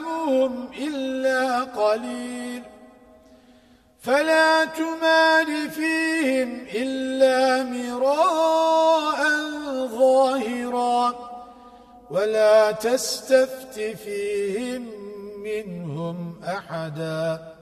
يعلمهم إلا قليل. فلا تمال فيهم إلا مراء ظاهرا ولا تستفت فيهم منهم أحداً.